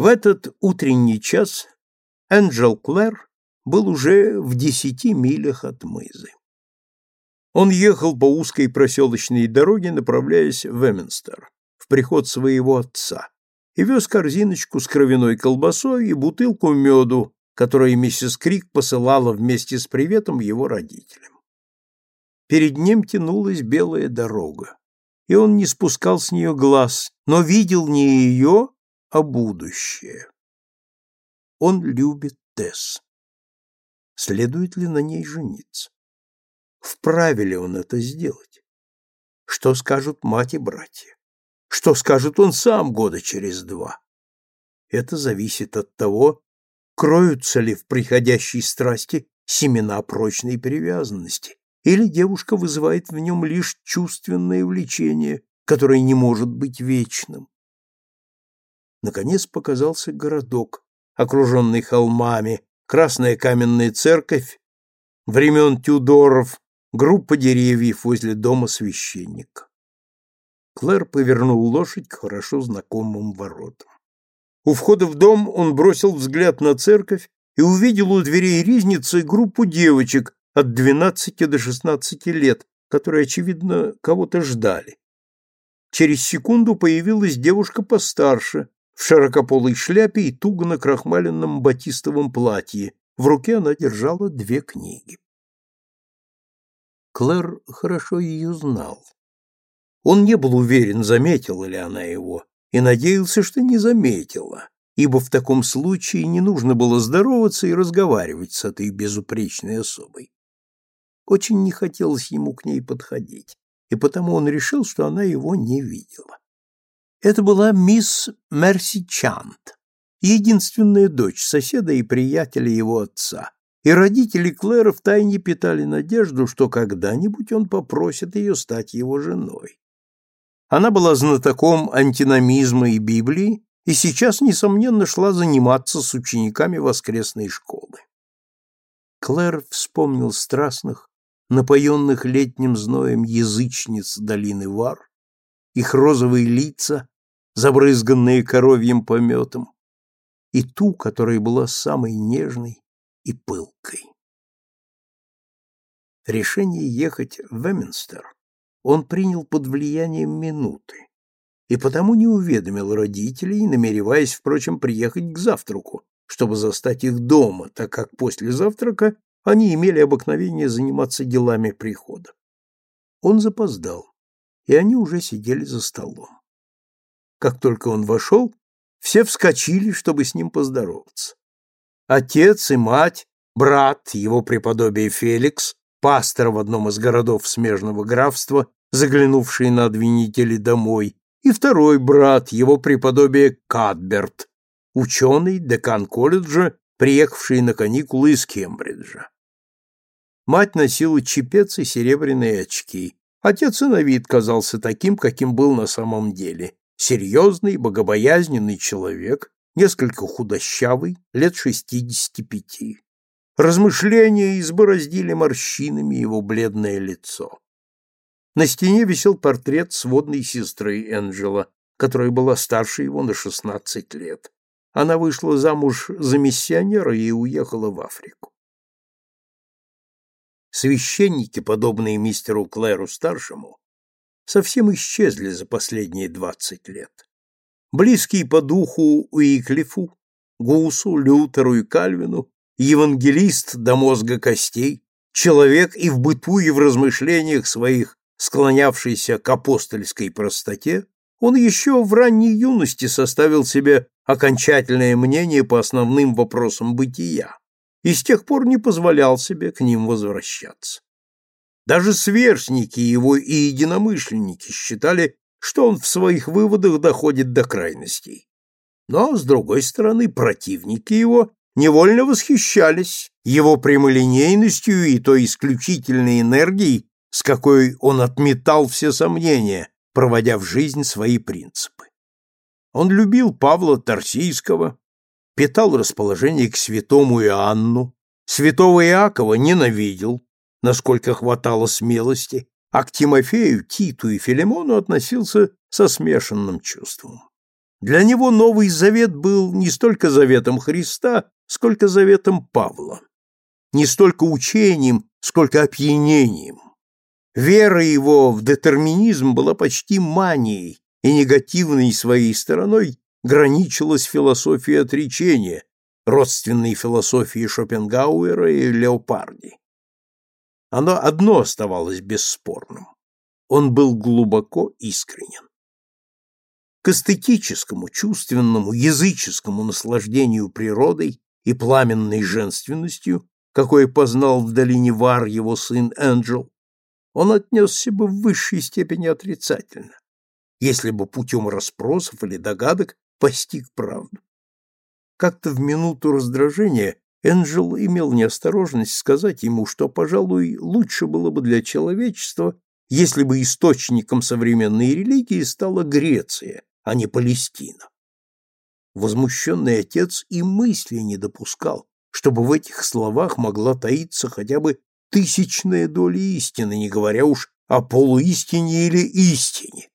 В этот утренний час Энджел Клэр был уже в десяти милях от мызы. Он ехал по узкой проселочной дороге, направляясь в Эминстер, в приход своего отца, и вез корзиночку с кровяной колбасой и бутылку меду, которую миссис Крик посылала вместе с приветом его родителям. Перед ним тянулась белая дорога, и он не спускал с нее глаз, но видел не ее, а будущее. Он любит Тесс. Следует ли на ней жениться? Вправе ли он это сделать? Что скажут мать и братья? Что скажет он сам года через два? Это зависит от того, кроются ли в приходящей страсти семена прочной привязанности, или девушка вызывает в нем лишь чувственное влечение, которое не может быть вечным. Наконец показался городок, окруженный холмами, красная каменная церковь времен Тюдоров, группа деревьев возле дома священника. Клэр повернул лошадь к хорошо знакомым воротам. У входа в дом он бросил взгляд на церковь и увидел у дверей ризницы группу девочек от двенадцати до шестнадцати лет, которые, очевидно, кого-то ждали. Через секунду появилась девушка постарше, в широкополой шляпе и туго накрахмаленном батистовом платье. В руке она держала две книги. Клэр хорошо ее знал. Он не был уверен, заметила ли она его, и надеялся, что не заметила, ибо в таком случае не нужно было здороваться и разговаривать с этой безупречной особой. Очень не хотелось ему к ней подходить, и потому он решил, что она его не видела. Это была мисс Мерси Чант, единственная дочь соседа и приятеля его отца, и родители Клэра втайне питали надежду, что когда-нибудь он попросит ее стать его женой. Она была знатоком антиномизма и Библии и сейчас, несомненно, шла заниматься с учениками воскресной школы. Клэр вспомнил страстных, напоенных летним зноем язычниц долины Вар, их розовые лица, забрызганные коровьим пометом, и ту, которая была самой нежной и пылкой. Решение ехать в Эминстер он принял под влиянием минуты и потому не уведомил родителей, намереваясь, впрочем, приехать к завтраку, чтобы застать их дома, так как после завтрака они имели обыкновение заниматься делами прихода. Он запоздал, и они уже сидели за столом. Как только он вошел, все вскочили, чтобы с ним поздороваться. Отец и мать, брат, его преподобие Феликс, пастор в одном из городов смежного графства, заглянувший на две недели домой, и второй брат, его преподобие Кадберт, ученый, декан колледжа, приехавший на каникулы из Кембриджа. Мать носила чепец и серебряные очки. Отец и на вид казался таким, каким был на самом деле, серьезный, богобоязненный человек, несколько худощавый, лет шестидесяти пяти. Размышления избороздили морщинами его бледное лицо. На стене висел портрет сводной сестры Энджела, которая была старше его на шестнадцать лет. Она вышла замуж за миссионера и уехала в Африку. Священники, подобные мистеру Клэру-старшему, совсем исчезли за последние двадцать лет. Близкие по духу Уиклифу, Гусу, Лютеру и Кальвину, евангелист до мозга костей, человек и в быту, и в размышлениях своих, склонявшийся к апостольской простоте, он еще в ранней юности составил себе окончательное мнение по основным вопросам бытия и с тех пор не позволял себе к ним возвращаться. Даже сверстники его и единомышленники считали, что он в своих выводах доходит до крайностей. Но, с другой стороны, противники его невольно восхищались его прямолинейностью и той исключительной энергией, с какой он отметал все сомнения, проводя в жизнь свои принципы. Он любил Павла Тарсийского, питал расположение к святому Иоанну, святого Иакова ненавидел, насколько хватало смелости, а к Тимофею, Титу и Филимону относился со смешанным чувством. Для него Новый Завет был не столько заветом Христа, сколько заветом Павла, не столько учением, сколько опьянением. Вера его в детерминизм была почти манией, и негативной своей стороной граничила с философией отречения, родственной философии Шопенгауэра и Леопарди. Оно одно оставалось бесспорным. Он был глубоко искренен. К эстетическому, чувственному, языческому наслаждению природой и пламенной женственностью, какое познал в долине Вар его сын Энджел, он отнесся бы в высшей степени отрицательно, если бы путем расспросов или догадок постиг правду. Как-то в минуту раздражения Энджел имел неосторожность сказать ему, что, пожалуй, лучше было бы для человечества, если бы источником современной религии стала Греция, а не Палестина. Возмущенный отец и мысли не допускал, чтобы в этих словах могла таиться хотя бы тысячная доля истины, не говоря уж о полуистине или истине.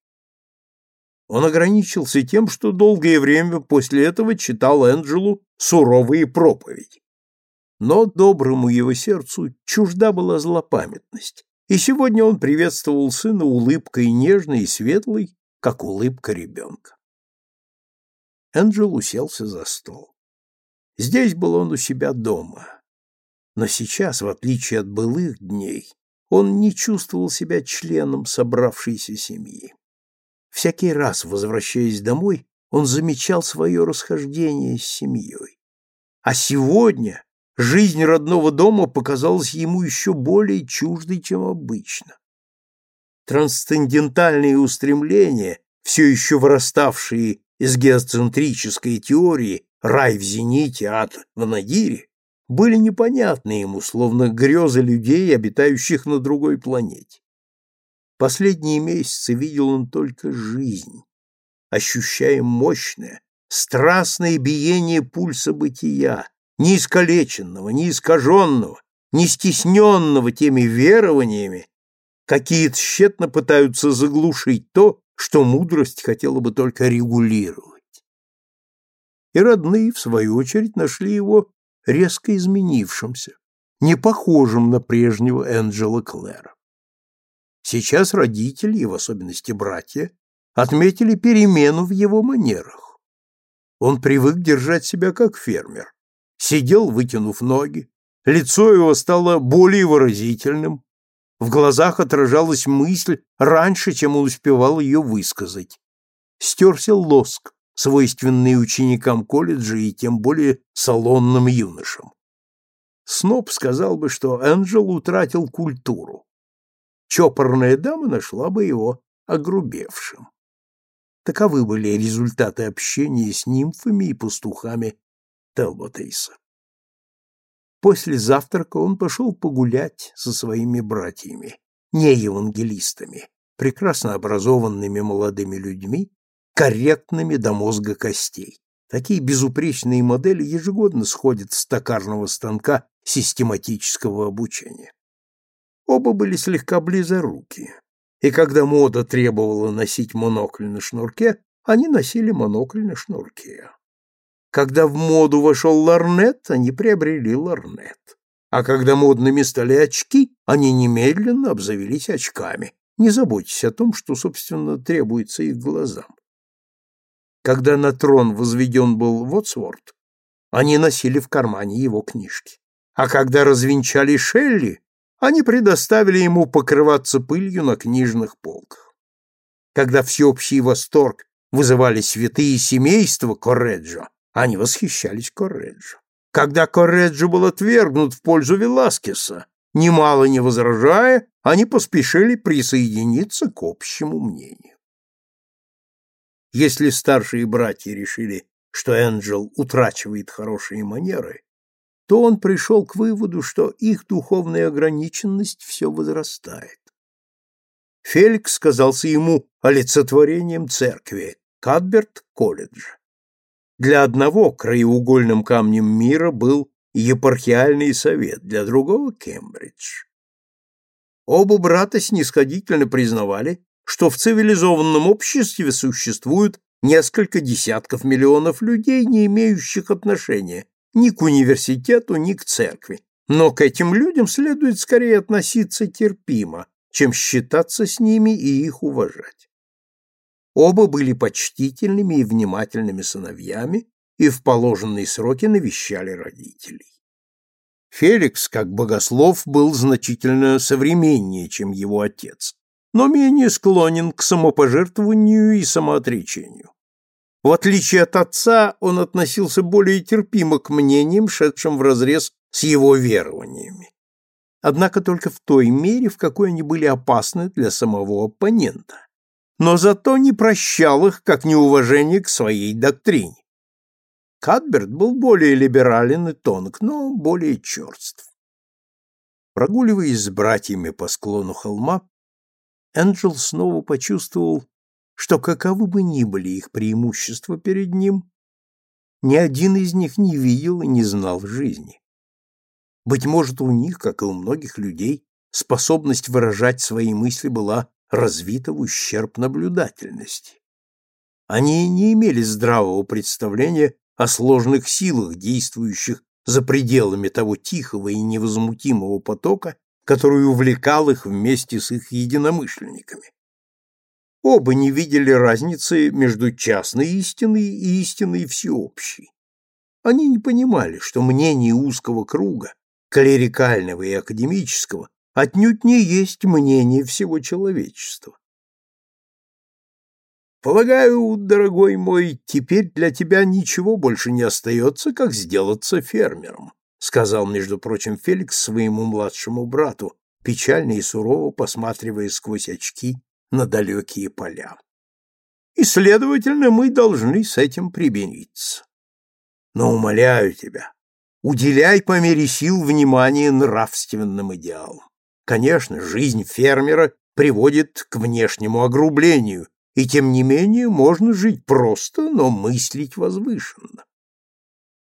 Он ограничился тем, что долгое время после этого читал Энджелу суровые проповеди. Но доброму его сердцу чужда была злопамятность, и сегодня он приветствовал сына улыбкой нежной и светлой, как улыбка ребенка. Энджел уселся за стол. Здесь был он у себя дома. Но сейчас, в отличие от былых дней, он не чувствовал себя членом собравшейся семьи. Всякий раз, возвращаясь домой, он замечал свое расхождение с семьей. А сегодня жизнь родного дома показалась ему еще более чуждой, чем обычно. Трансцендентальные устремления, все еще выраставшие из геоцентрической теории «рай в зените, ад в надире», были непонятны ему, словно грезы людей, обитающих на другой планете. Последние месяцы видел он только жизнь, ощущая мощное, страстное биение пульса бытия, не искалеченного, не искаженного, не стесненного теми верованиями, какие тщетно пытаются заглушить то, что мудрость хотела бы только регулировать. И родные, в свою очередь, нашли его резко изменившимся, не похожим на прежнего Энджела Клэра. Сейчас родители, и в особенности братья, отметили перемену в его манерах. Он привык держать себя как фермер. Сидел, вытянув ноги, лицо его стало более выразительным, в глазах отражалась мысль раньше, чем он успевал ее высказать. Стерся лоск, свойственный ученикам колледжа и тем более салонным юношам. Сноб сказал бы, что Энджел утратил культуру чопорная дама нашла бы его огрубевшим. Таковы были результаты общения с нимфами и пастухами Телботейса. После завтрака он пошел погулять со своими братьями, не евангелистами, прекрасно образованными молодыми людьми, корректными до мозга костей. Такие безупречные модели ежегодно сходят с токарного станка систематического обучения. Оба были слегка близоруки, и когда мода требовала носить монокль на шнурке, они носили монокль на шнурке. Когда в моду вошел ларнет, они приобрели ларнет. А когда модными стали очки, они немедленно обзавелись очками, не заботясь о том, что, собственно, требуется их глазам. Когда на трон возведен был Вотсворт, они носили в кармане его книжки. А когда развенчали Шелли, они предоставили ему покрываться пылью на книжных полках. Когда всеобщий восторг вызывали святые семейства Корреджо, они восхищались Корреджо. Когда Корреджо был отвергнут в пользу Веласкеса, немало не возражая, они поспешили присоединиться к общему мнению. Если старшие братья решили, что Энджел утрачивает хорошие манеры, то он пришел к выводу, что их духовная ограниченность все возрастает. Феликс казался ему олицетворением церкви, Кадберт — колледжа. Для одного краеугольным камнем мира был епархиальный совет, для другого — Кембридж. Оба брата снисходительно признавали, что в цивилизованном обществе существуют несколько десятков миллионов людей, не имеющих отношения ни к университету, ни к церкви. Но к этим людям следует скорее относиться терпимо, чем считаться с ними и их уважать. Оба были почтительными и внимательными сыновьями и в положенные сроки навещали родителей. Феликс, как богослов, был значительно современнее, чем его отец, но менее склонен к самопожертвованию и самоотречению. В отличие от отца, он относился более терпимо к мнениям, шедшим вразрез с его верованиями. Однако только в той мере, в какой они были опасны для самого оппонента. Но зато не прощал их как неуважение к своей доктрине. Кадберт был более либерален и тонк, но более черств. Прогуливаясь с братьями по склону холма, Энджел снова почувствовал, что каковы бы ни были их преимущества перед ним, ни один из них не видел и не знал жизни. Быть может, у них, как и у многих людей, способность выражать свои мысли была развита в ущерб наблюдательности. Они не имели здравого представления о сложных силах, действующих за пределами того тихого и невозмутимого потока, который увлекал их вместе с их единомышленниками. Оба не видели разницы между частной истиной и истиной всеобщей. Они не понимали, что мнение узкого круга, клерикального и академического, отнюдь не есть мнение всего человечества. Полагаю, дорогой мой, теперь для тебя ничего больше не остается, как сделаться фермером, сказал, между прочим, Феликс своему младшему брату, печально и сурово посматривая сквозь очки на далекие поля. И, следовательно, мы должны с этим примириться. Но умоляю тебя, уделяй по мере сил внимание нравственным идеалам. Конечно, жизнь фермера приводит к внешнему огрублению, и тем не менее можно жить просто, но мыслить возвышенно.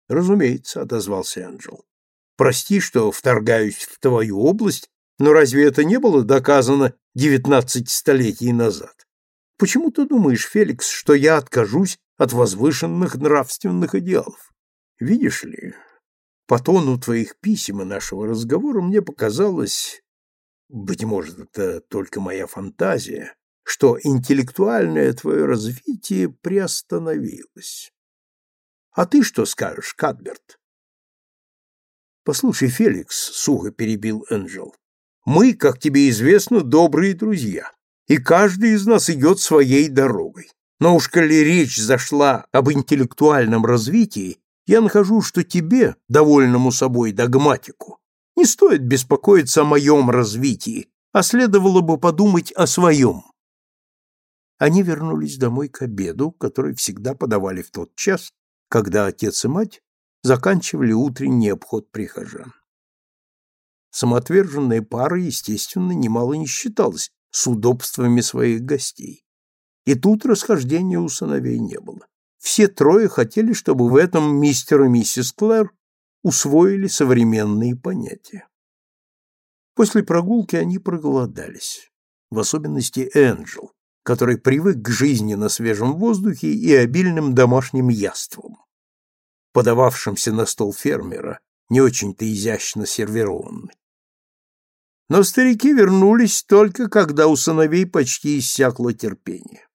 Разумеется, отозвался Энджел. Прости, что вторгаюсь в твою область, но разве это не было доказано девятнадцать столетий назад? Почему ты думаешь, Феликс, что я откажусь от возвышенных нравственных идеалов? Видишь ли, по тону твоих писем и нашего разговора мне показалось, быть может, это только моя фантазия, что интеллектуальное твое развитие приостановилось. А ты что скажешь, Кадберт? Послушай, Феликс, сухо перебил Энджел. Мы, как тебе известно, добрые друзья, и каждый из нас идет своей дорогой. Но уж коли речь зашла об интеллектуальном развитии, я нахожу, что тебе, довольному собой догматику, не стоит беспокоиться о моем развитии, а следовало бы подумать о своем. Они вернулись домой к обеду, который всегда подавали в тот час, когда отец и мать заканчивали утренний обход прихожан. Самоотверженная пара, естественно, немало не считалась с удобствами своих гостей. И тут расхождения у сыновей не было. Все трое хотели, чтобы в этом мистер и миссис Клэр усвоили современные понятия. После прогулки они проголодались, в особенности Энджел, который привык к жизни на свежем воздухе и обильным домашним яствам, подававшимся на стол фермера, не очень-то изящно сервированный. Но старики вернулись только, когда у сыновей почти иссякло терпение.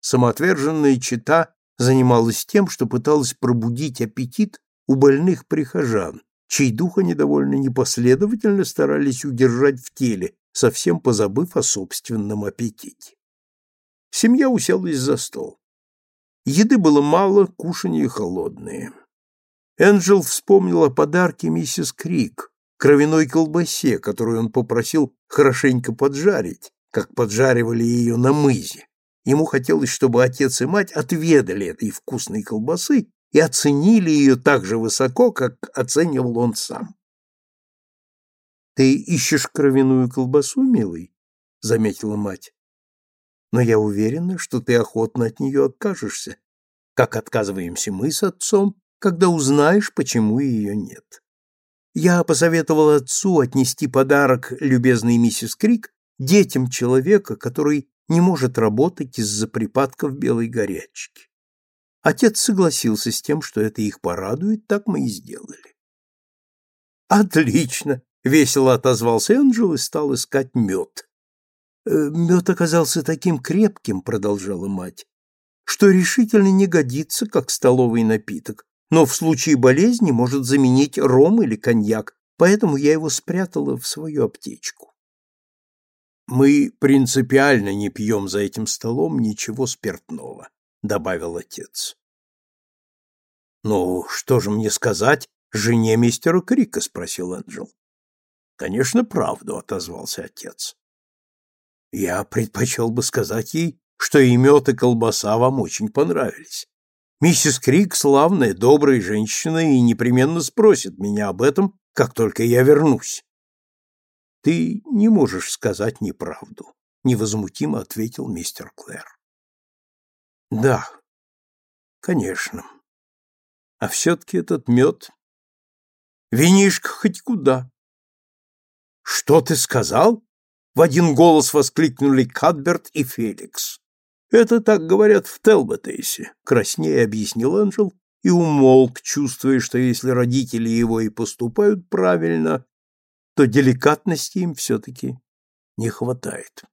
Самоотверженная чита занималась тем, что пыталась пробудить аппетит у больных прихожан, чей дух они довольно непоследовательно старались удержать в теле, совсем позабыв о собственном аппетите. Семья уселась за стол. Еды было мало, кушанье холодные. Энджел вспомнил о подарке миссис Крик, кровяной колбасе, которую он попросил хорошенько поджарить, как поджаривали ее на мызе. Ему хотелось, чтобы отец и мать отведали этой вкусной колбасы и оценили ее так же высоко, как оценивал он сам. «Ты ищешь кровяную колбасу, милый?» — заметила мать. «Но я уверена, что ты охотно от нее откажешься, как отказываемся мы с отцом, когда узнаешь, почему ее нет». Я посоветовал отцу отнести подарок любезной миссис Крик детям человека, который не может работать из-за припадков белой горячки. Отец согласился с тем, что это их порадует, так мы и сделали. «Отлично!» — весело отозвался Энджел и стал искать мед. «Э, «Мед оказался таким крепким», — продолжала мать, «что решительно не годится как столовый напиток, но в случае болезни может заменить ром или коньяк, поэтому я его спрятала в свою аптечку». «Мы принципиально не пьем за этим столом ничего спиртного», — добавил отец. «Ну, что же мне сказать жене мистера Крика?» — спросил Энджел. «Конечно, правду», — отозвался отец. «Я предпочел бы сказать ей, что и мед, и колбаса вам очень понравились. Миссис Крик славная, добрая женщина и непременно спросит меня об этом, как только я вернусь. Ты не можешь сказать неправду, невозмутимо ответил мистер Клэр. Да, конечно. А все-таки этот мед... Винишка хоть куда. Что ты сказал? В один голос воскликнули Кадберт и Феликс. Это так говорят в Телботейсе, краснее объяснил Энджел и умолк, чувствуя, что если родители его и поступают правильно, то деликатности им все-таки не хватает.